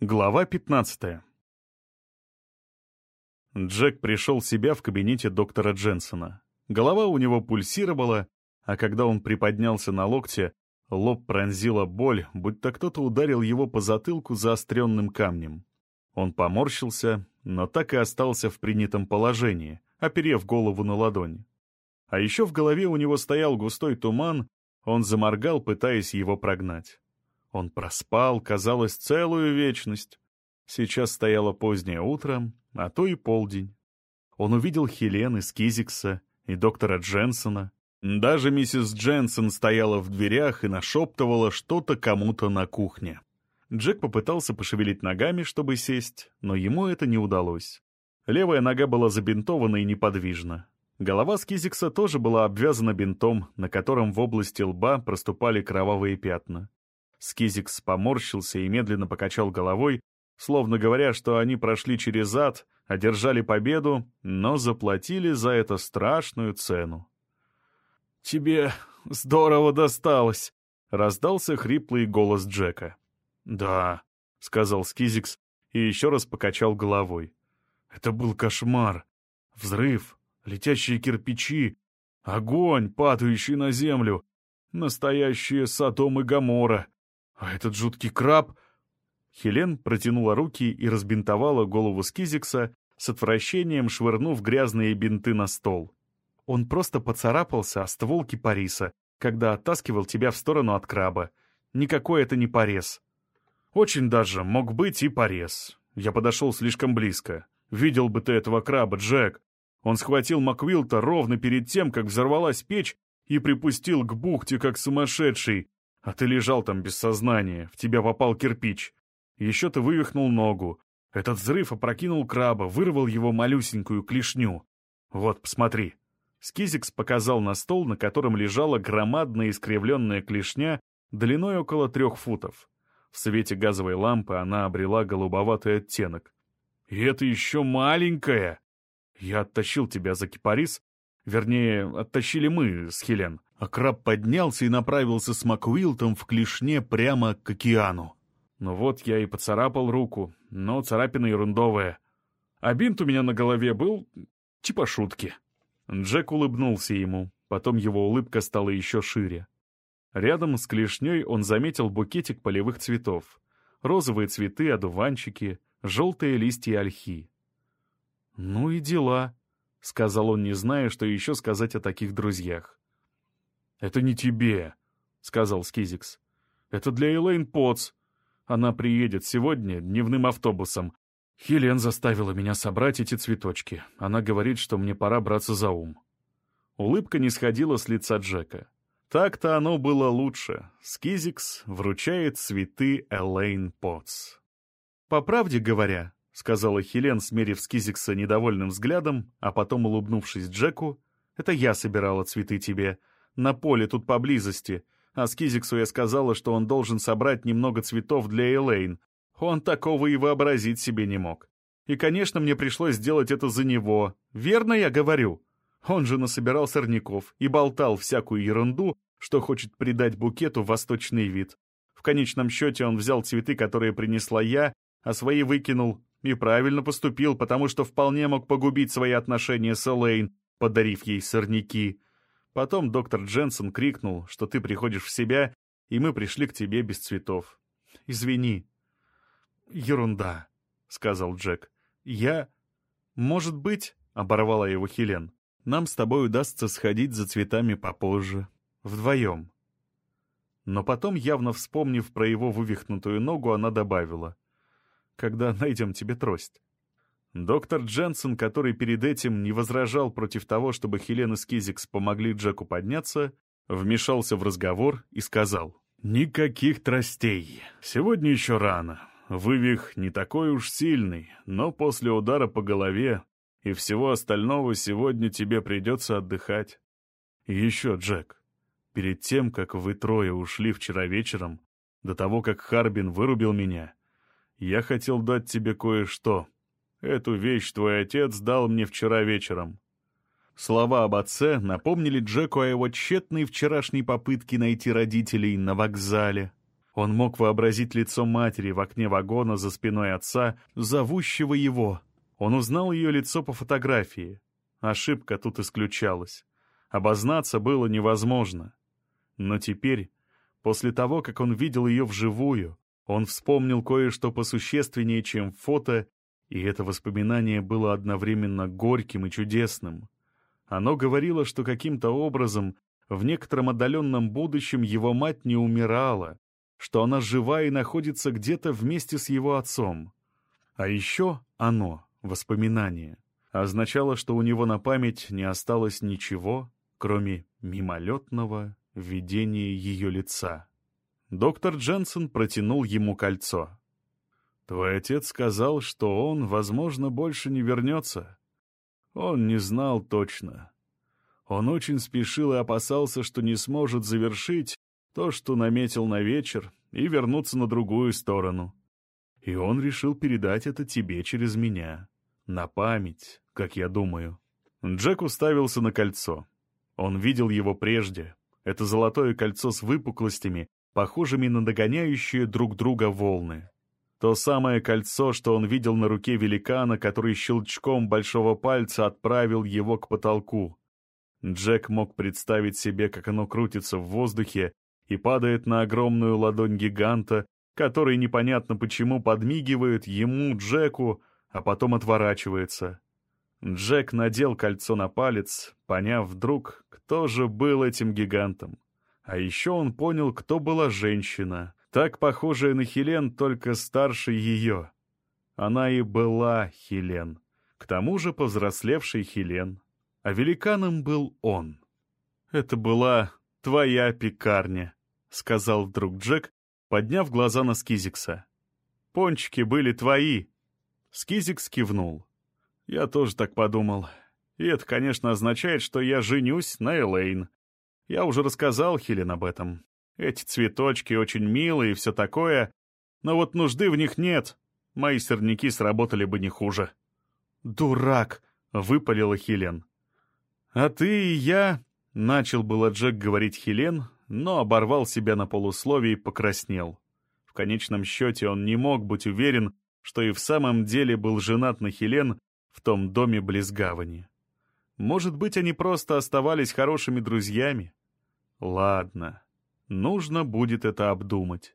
Глава 15 Джек пришел в себя в кабинете доктора Дженсона. Голова у него пульсировала, а когда он приподнялся на локте, лоб пронзила боль, будто кто-то ударил его по затылку заостренным камнем. Он поморщился, но так и остался в принятом положении, оперев голову на ладонь. А еще в голове у него стоял густой туман, он заморгал, пытаясь его прогнать. Он проспал, казалось, целую вечность. Сейчас стояло позднее утро, а то и полдень. Он увидел Хелен из Кизикса и доктора Дженсона. Даже миссис Дженсон стояла в дверях и нашептывала что-то кому-то на кухне. Джек попытался пошевелить ногами, чтобы сесть, но ему это не удалось. Левая нога была забинтована и неподвижна. Голова Скизикса тоже была обвязана бинтом, на котором в области лба проступали кровавые пятна. Скизикс поморщился и медленно покачал головой, словно говоря, что они прошли через ад, одержали победу, но заплатили за это страшную цену. «Тебе здорово досталось!» — раздался хриплый голос Джека. «Да», — сказал Скизикс и еще раз покачал головой. «Это был кошмар. Взрыв, летящие кирпичи, огонь, падающий на землю, настоящие Содом и Гамора. А этот жуткий краб...» Хелен протянула руки и разбинтовала голову Скизикса, с отвращением швырнув грязные бинты на стол. Он просто поцарапался о ствол кипариса, когда оттаскивал тебя в сторону от краба. Никакой это не порез. Очень даже мог быть и порез. Я подошел слишком близко. Видел бы ты этого краба, Джек. Он схватил Маквилта ровно перед тем, как взорвалась печь, и припустил к бухте, как сумасшедший. А ты лежал там без сознания, в тебя попал кирпич. Еще ты вывихнул ногу. Этот взрыв опрокинул краба, вырвал его малюсенькую клешню. Вот, посмотри. Скизикс показал на стол, на котором лежала громадная искривленная клешня длиной около трех футов. В свете газовой лампы она обрела голубоватый оттенок. «И это еще маленькая!» «Я оттащил тебя за кипарис, вернее, оттащили мы с Хелен, а краб поднялся и направился с Маквилтом в клешне прямо к океану. Ну вот я и поцарапал руку, но царапина ерундовая. А бинт у меня на голове был типа шутки. Джек улыбнулся ему, потом его улыбка стала еще шире. Рядом с клешней он заметил букетик полевых цветов. Розовые цветы, одуванчики, желтые листья ольхи. «Ну и дела», — сказал он, не зная, что еще сказать о таких друзьях. «Это не тебе», — сказал Скизикс. «Это для Элейн Потс. Она приедет сегодня дневным автобусом. Хелен заставила меня собрать эти цветочки. Она говорит, что мне пора браться за ум». Улыбка не сходила с лица Джека. Так-то оно было лучше. Скизикс вручает цветы Элейн Потс. «По правде говоря», — сказала Хелен, смерив Скизикса недовольным взглядом, а потом улыбнувшись Джеку, «это я собирала цветы тебе. На поле тут поблизости. А Скизиксу я сказала, что он должен собрать немного цветов для Элейн. Он такого и вообразить себе не мог. И, конечно, мне пришлось сделать это за него. Верно я говорю? Он же насобирал сорняков и болтал всякую ерунду, что хочет придать букету восточный вид. В конечном счете он взял цветы, которые принесла я, а свои выкинул. И правильно поступил, потому что вполне мог погубить свои отношения с Элейн, подарив ей сорняки. Потом доктор Дженсен крикнул, что ты приходишь в себя, и мы пришли к тебе без цветов. Извини. Ерунда, — сказал Джек. Я... Может быть, — оборвала его Хелен, — нам с тобой удастся сходить за цветами попозже. Вдвоем. Но потом, явно вспомнив про его вывихнутую ногу, она добавила. Когда найдем тебе трость. Доктор Дженсен, который перед этим не возражал против того, чтобы Хелен и Скизикс помогли Джеку подняться, вмешался в разговор и сказал, «Никаких тростей. Сегодня еще рано. Вывих не такой уж сильный, но после удара по голове и всего остального сегодня тебе придется отдыхать. И еще, Джек, перед тем, как вы трое ушли вчера вечером, до того, как Харбин вырубил меня, я хотел дать тебе кое-что» Эту вещь твой отец дал мне вчера вечером». Слова об отце напомнили Джеку о его тщетной вчерашней попытке найти родителей на вокзале. Он мог вообразить лицо матери в окне вагона за спиной отца, зовущего его. Он узнал ее лицо по фотографии. Ошибка тут исключалась. Обознаться было невозможно. Но теперь, после того, как он видел ее вживую, он вспомнил кое-что посущественнее, чем фото, и это воспоминание было одновременно горьким и чудесным. Оно говорило, что каким-то образом в некотором отдаленном будущем его мать не умирала, что она жива и находится где-то вместе с его отцом. А еще оно, воспоминание, означало, что у него на память не осталось ничего, кроме мимолетного видения ее лица. Доктор Дженсен протянул ему кольцо. «Твой отец сказал, что он, возможно, больше не вернется. Он не знал точно. Он очень спешил и опасался, что не сможет завершить то, что наметил на вечер, и вернуться на другую сторону. И он решил передать это тебе через меня. На память, как я думаю. Джек уставился на кольцо. Он видел его прежде. Это золотое кольцо с выпуклостями, похожими на догоняющие друг друга волны. То самое кольцо, что он видел на руке великана, который щелчком большого пальца отправил его к потолку. Джек мог представить себе, как оно крутится в воздухе и падает на огромную ладонь гиганта, который непонятно почему подмигивает ему, Джеку, а потом отворачивается. Джек надел кольцо на палец, поняв вдруг, кто же был этим гигантом. А еще он понял, кто была женщина, так похожая на Хелен, только старше ее. Она и была Хелен, к тому же повзрослевший Хелен. А великаном был он. Это была твоя пекарня. — сказал вдруг Джек, подняв глаза на Скизикса. «Пончики были твои!» Скизикс кивнул. «Я тоже так подумал. И это, конечно, означает, что я женюсь на Элейн. Я уже рассказал Хелен об этом. Эти цветочки очень милые и все такое, но вот нужды в них нет. Мои сорняки сработали бы не хуже». «Дурак!» — выпалила Хелен. «А ты и я...» — начал было Джек говорить Хелен, но оборвал себя на полусловие и покраснел. В конечном счете он не мог быть уверен, что и в самом деле был женат на Хелен в том доме близ гавани. Может быть, они просто оставались хорошими друзьями? Ладно, нужно будет это обдумать.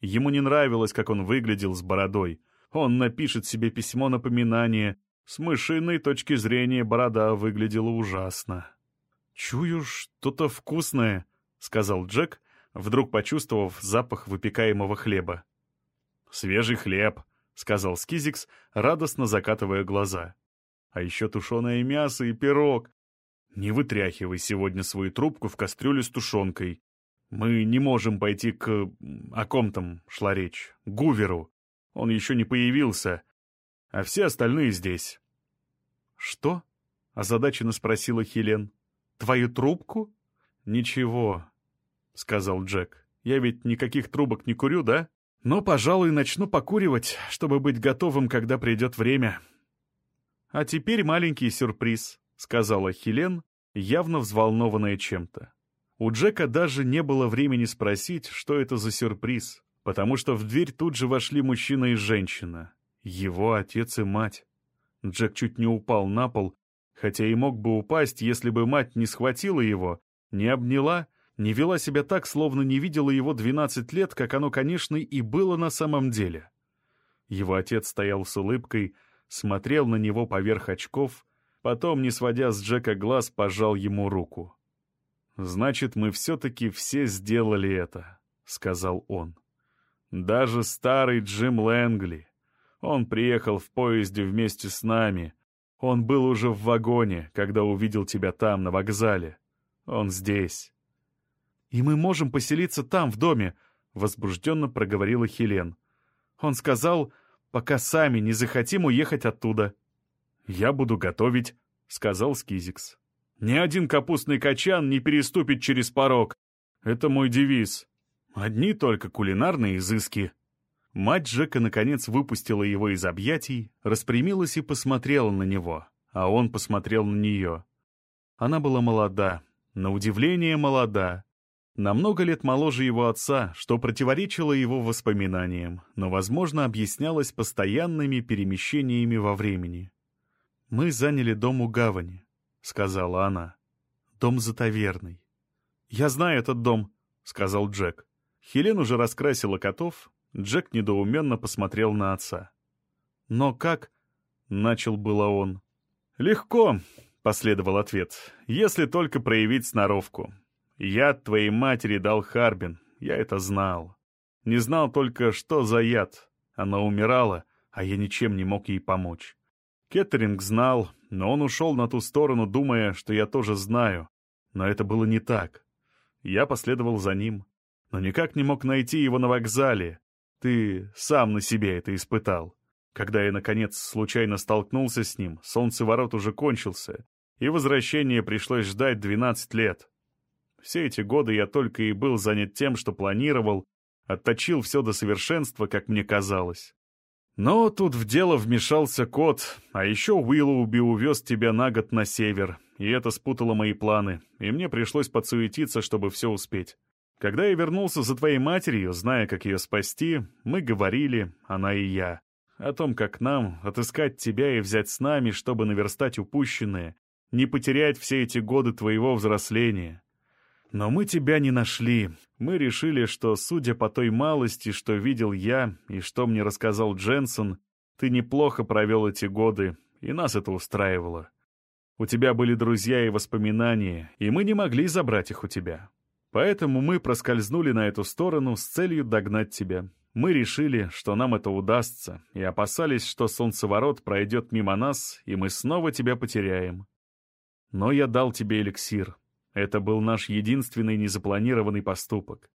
Ему не нравилось, как он выглядел с бородой. Он напишет себе письмо-напоминание. С мышиной точки зрения борода выглядела ужасно. «Чую что-то вкусное», — сказал Джек, вдруг почувствовав запах выпекаемого хлеба. «Свежий хлеб», — сказал Скизикс, радостно закатывая глаза. «А еще тушеное мясо и пирог. Не вытряхивай сегодня свою трубку в кастрюлю с тушенкой. Мы не можем пойти к... О ком там шла речь? Гуверу. Он еще не появился. А все остальные здесь». «Что?» — озадаченно спросила Хелен. «Твою трубку?» «Ничего, — сказал Джек. «Я ведь никаких трубок не курю, да? Но, пожалуй, начну покуривать, чтобы быть готовым, когда придет время». «А теперь маленький сюрприз», — сказала Хелен, явно взволнованная чем-то. У Джека даже не было времени спросить, что это за сюрприз, потому что в дверь тут же вошли мужчина и женщина. Его отец и мать. Джек чуть не упал на пол, хотя и мог бы упасть, если бы мать не схватила его, не обняла не вела себя так, словно не видела его 12 лет, как оно, конечно, и было на самом деле. Его отец стоял с улыбкой, смотрел на него поверх очков, потом, не сводя с Джека глаз, пожал ему руку. «Значит, мы все-таки все сделали это», — сказал он. «Даже старый Джим Лэнгли. Он приехал в поезде вместе с нами. Он был уже в вагоне, когда увидел тебя там, на вокзале. Он здесь. «И мы можем поселиться там, в доме», — возбужденно проговорила Хелен. Он сказал, «пока сами не захотим уехать оттуда». «Я буду готовить», — сказал Скизикс. «Ни один капустный качан не переступит через порог. Это мой девиз. Одни только кулинарные изыски». Мать Джека наконец выпустила его из объятий, распрямилась и посмотрела на него, а он посмотрел на нее. Она была молода, на удивление молода, намного лет моложе его отца, что противоречило его воспоминаниям, но, возможно, объяснялось постоянными перемещениями во времени. «Мы заняли дом у гавани», — сказала она. «Дом за таверной». «Я знаю этот дом», — сказал Джек. Хелен уже раскрасила котов, Джек недоуменно посмотрел на отца. «Но как?» — начал было он. «Легко», — последовал ответ, — «если только проявить сноровку. Яд твоей матери дал Харбин, я это знал. Не знал только, что за яд. Она умирала, а я ничем не мог ей помочь. Кеттеринг знал, но он ушел на ту сторону, думая, что я тоже знаю. Но это было не так. Я последовал за ним, но никак не мог найти его на вокзале. Ты сам на себе это испытал. Когда я, наконец, случайно столкнулся с ним, солнцеворот уже кончился, и возвращение пришлось ждать 12 лет. Все эти годы я только и был занят тем, что планировал, отточил все до совершенства, как мне казалось. Но тут в дело вмешался кот, а еще Уиллоуби увез тебя на год на север, и это спутало мои планы, и мне пришлось подсуетиться, чтобы все успеть. Когда я вернулся за твоей матерью, зная, как ее спасти, мы говорили, она и я, о том, как нам отыскать тебя и взять с нами, чтобы наверстать упущенное, не потерять все эти годы твоего взросления. Но мы тебя не нашли. Мы решили, что, судя по той малости, что видел я и что мне рассказал Дженсен, ты неплохо провел эти годы, и нас это устраивало. У тебя были друзья и воспоминания, и мы не могли забрать их у тебя. Поэтому мы проскользнули на эту сторону с целью догнать тебя. Мы решили, что нам это удастся, и опасались, что солнцеворот пройдет мимо нас, и мы снова тебя потеряем. Но я дал тебе эликсир, это был наш единственный незапланированный поступок.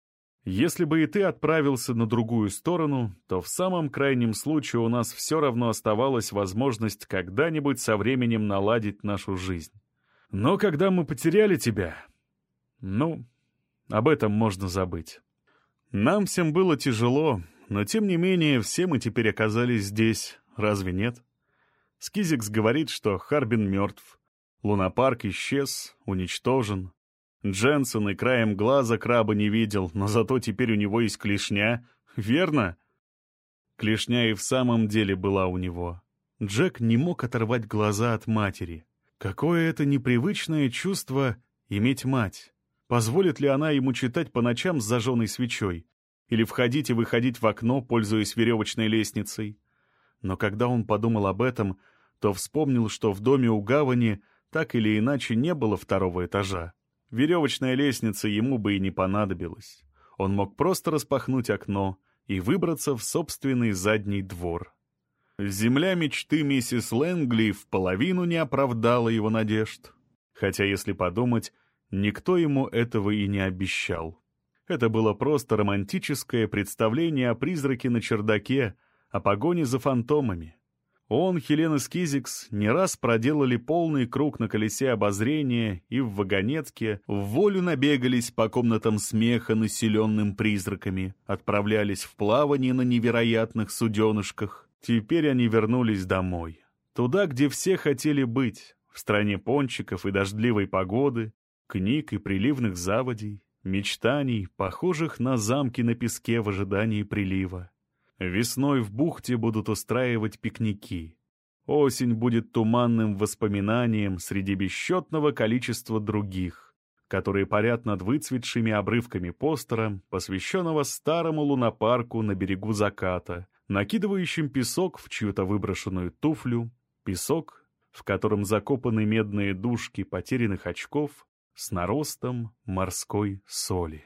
Если бы и ты отправился на другую сторону, то в самом крайнем случае у нас все равно оставалась возможность когда-нибудь со временем наладить нашу жизнь. Но когда мы потеряли тебя... Ну, об этом можно забыть. Нам всем было тяжело, но тем не менее все мы теперь оказались здесь, разве нет? Скизикс говорит, что Харбин мертв, Лунопарк исчез, уничтожен. Дженсен и краем глаза краба не видел, но зато теперь у него есть клешня. Верно? Клешня и в самом деле была у него. Джек не мог оторвать глаза от матери. Какое это непривычное чувство иметь мать. Позволит ли она ему читать по ночам с зажженной свечой? Или входить и выходить в окно, пользуясь веревочной лестницей? Но когда он подумал об этом, то вспомнил, что в доме у гавани — так или иначе не было второго этажа. Веревочная лестница ему бы и не понадобилась. Он мог просто распахнуть окно и выбраться в собственный задний двор. Земля мечты миссис Лэнгли в половину не оправдала его надежд. Хотя, если подумать, никто ему этого и не обещал. Это было просто романтическое представление о призраке на чердаке, о погоне за фантомами. Он, Хелена Скизикс, не раз проделали полный круг на колесе обозрения и в вагонетке, в волю набегались по комнатам смеха, населенным призраками, отправлялись в плавание на невероятных суденышках. Теперь они вернулись домой. Туда, где все хотели быть, в стране пончиков и дождливой погоды, книг и приливных заводей, мечтаний, похожих на замки на песке в ожидании прилива. Весной в бухте будут устраивать пикники. Осень будет туманным воспоминанием среди бесчетного количества других, которые парят над выцветшими обрывками постера, посвященного старому лунопарку на берегу заката, накидывающим песок в чью-то выброшенную туфлю, песок, в котором закопаны медные дужки потерянных очков с наростом морской соли.